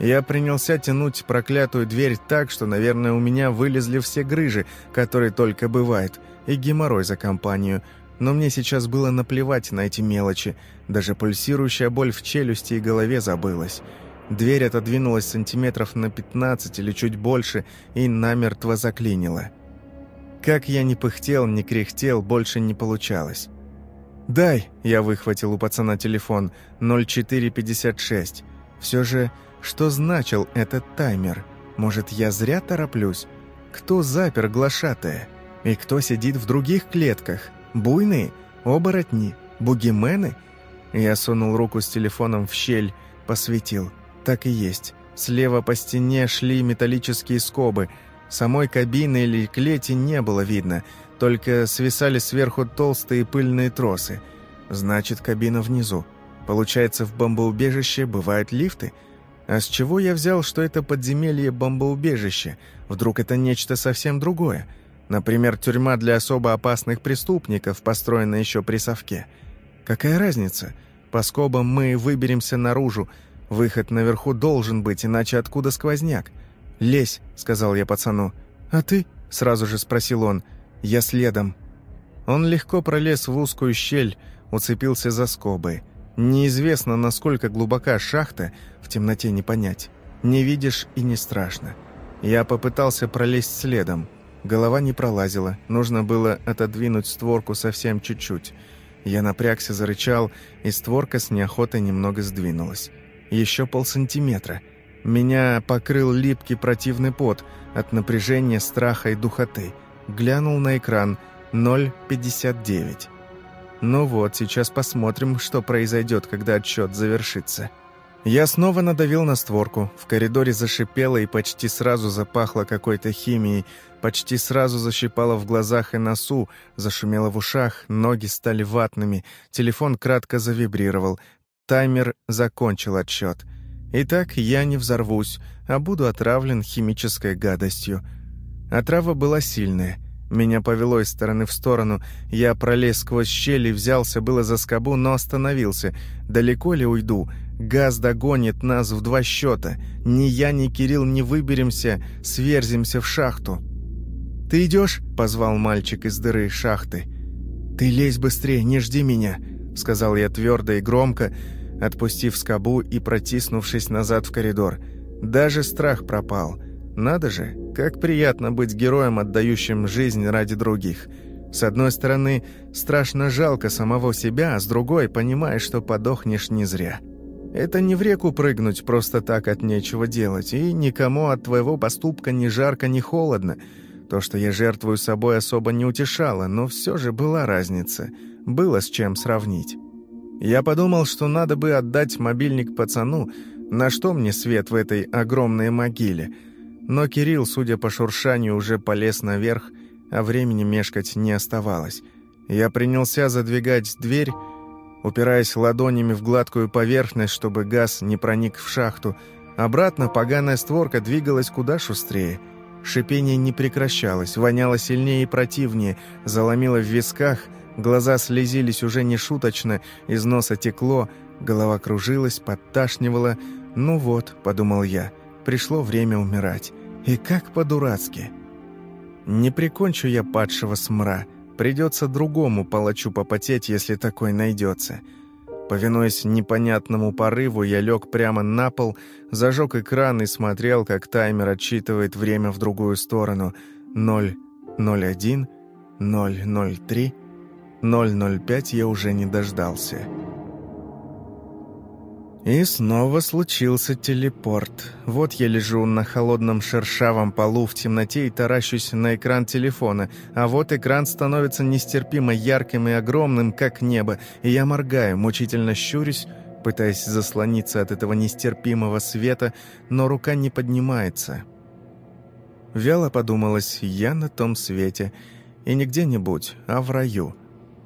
Я принялся тянуть проклятую дверь так, что, наверное, у меня вылезли все грыжи, которые только бывают, и геморрой за компанию – но мне сейчас было наплевать на эти мелочи. Даже пульсирующая боль в челюсти и голове забылась. Дверь отодвинулась сантиметров на 15 или чуть больше и намертво заклинила. Как я ни пыхтел, ни кряхтел, больше не получалось. «Дай!» – я выхватил у пацана телефон 0456. Все же, что значил этот таймер? Может, я зря тороплюсь? Кто запер глашатая? И кто сидит в других клетках?» Буйные? Оборотни? Бугимены?» Я сунул руку с телефоном в щель, посветил. Так и есть. Слева по стене шли металлические скобы. Самой кабины или клети не было видно, только свисали сверху толстые пыльные тросы. Значит, кабина внизу. Получается, в бомбоубежище бывают лифты? А с чего я взял, что это подземелье бомбоубежище? Вдруг это нечто совсем другое? Например, тюрьма для особо опасных преступников, построенная еще при совке. Какая разница? По скобам мы выберемся наружу. Выход наверху должен быть, иначе откуда сквозняк? «Лезь», — сказал я пацану. «А ты?» — сразу же спросил он. «Я следом». Он легко пролез в узкую щель, уцепился за скобы. Неизвестно, насколько глубока шахта, в темноте не понять. Не видишь и не страшно. Я попытался пролезть следом. Голова не пролазила, нужно было отодвинуть створку совсем чуть-чуть. Я напрягся, зарычал, и створка с неохотой немного сдвинулась. Еще полсантиметра. Меня покрыл липкий противный пот от напряжения, страха и духоты. Глянул на экран 0,59. Ну вот, сейчас посмотрим, что произойдет, когда отсчет завершится. Я снова надавил на створку. В коридоре зашипело и почти сразу запахло какой-то химией. Почти сразу защипало в глазах и носу, зашумело в ушах, ноги стали ватными, телефон кратко завибрировал. Таймер закончил отсчет. Итак, я не взорвусь, а буду отравлен химической гадостью. Отрава была сильная. Меня повело из стороны в сторону. Я пролез сквозь щель и взялся было за скобу, но остановился. Далеко ли уйду? Газ догонит нас в два счета. Ни я, ни Кирилл не выберемся, сверзимся в шахту. «Ты идешь?» — позвал мальчик из дыры шахты. «Ты лезь быстрее, не жди меня», — сказал я твердо и громко, отпустив скобу и протиснувшись назад в коридор. Даже страх пропал. Надо же, как приятно быть героем, отдающим жизнь ради других. С одной стороны, страшно жалко самого себя, а с другой, понимаешь, что подохнешь не зря. Это не в реку прыгнуть просто так от нечего делать, и никому от твоего поступка ни жарко, ни холодно. То, что я жертвую собой, особо не утешало, но все же была разница. Было с чем сравнить. Я подумал, что надо бы отдать мобильник пацану, на что мне свет в этой огромной могиле. Но Кирилл, судя по шуршанию, уже полез наверх, а времени мешкать не оставалось. Я принялся задвигать дверь, упираясь ладонями в гладкую поверхность, чтобы газ не проник в шахту. Обратно поганая створка двигалась куда шустрее. Шипение не прекращалось, воняло сильнее и противнее, заломило в висках, глаза слезились уже не шуточно, из носа текло, голова кружилась, подташнивала. «Ну вот», — подумал я, — «пришло время умирать». И как по-дурацки. Не прикончу я падшего смра. Придется другому палачу попотеть, если такой найдется. Повинуясь непонятному порыву, я лег прямо на пол, зажег экран и смотрел, как таймер отсчитывает время в другую сторону. 001, 003, 005 я уже не дождался. И снова случился телепорт. Вот я лежу на холодном шершавом полу в темноте и таращусь на экран телефона, а вот экран становится нестерпимо ярким и огромным, как небо, и я моргаю, мучительно щурюсь, пытаясь заслониться от этого нестерпимого света, но рука не поднимается. Вяло подумалось, я на том свете, и не где-нибудь, а в раю.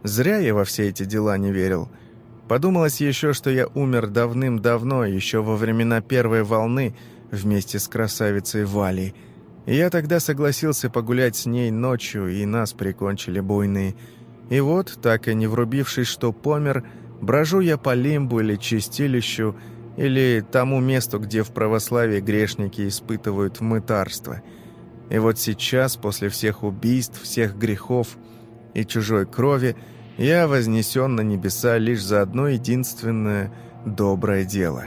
Зря я во все эти дела не верил — Подумалось еще, что я умер давным-давно, еще во времена первой волны, вместе с красавицей Валей. И я тогда согласился погулять с ней ночью, и нас прикончили буйные. И вот, так и не врубившись, что помер, брожу я по лимбу или чистилищу, или тому месту, где в православии грешники испытывают мытарство. И вот сейчас, после всех убийств, всех грехов и чужой крови, я вознесен на небеса лишь за одно единственное доброе дело.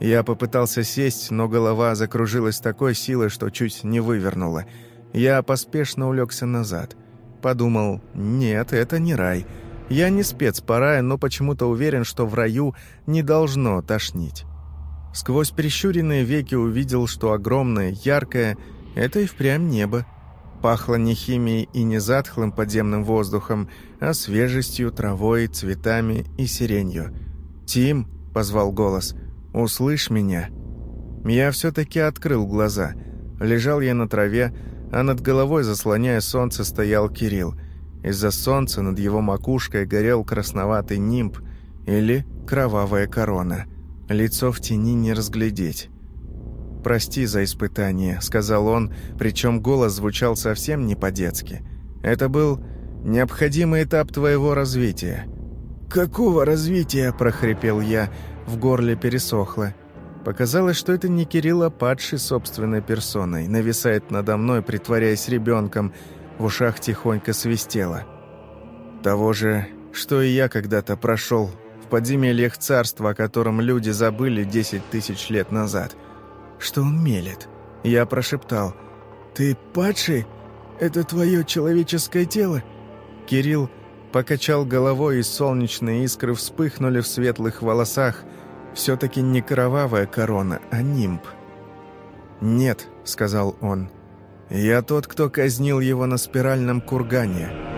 Я попытался сесть, но голова закружилась такой силой, что чуть не вывернула. Я поспешно улегся назад. Подумал, нет, это не рай. Я не спец по раю, но почему-то уверен, что в раю не должно тошнить. Сквозь прищуренные веки увидел, что огромное, яркое — это и впрямь небо. Пахло не химией и не затхлым подземным воздухом, а свежестью, травой, цветами и сиренью. «Тим», — позвал голос, — «услышь меня». Я все-таки открыл глаза. Лежал я на траве, а над головой, заслоняя солнце, стоял Кирилл. Из-за солнца над его макушкой горел красноватый нимб или кровавая корона. Лицо в тени не разглядеть. «Прости за испытание», — сказал он, причем голос звучал совсем не по-детски. «Это был необходимый этап твоего развития». «Какого развития?» – прохрипел я, в горле пересохло. Показалось, что это не Кирилл, а падший собственной персоной, нависает надо мной, притворяясь ребенком, в ушах тихонько свистело. Того же, что и я когда-то прошел в подземельях царства, о котором люди забыли десять тысяч лет назад – что он мелет. Я прошептал. «Ты падший? Это твое человеческое тело?» Кирилл покачал головой, и солнечные искры вспыхнули в светлых волосах. Все-таки не кровавая корона, а нимб. «Нет», — сказал он, — «я тот, кто казнил его на спиральном кургане».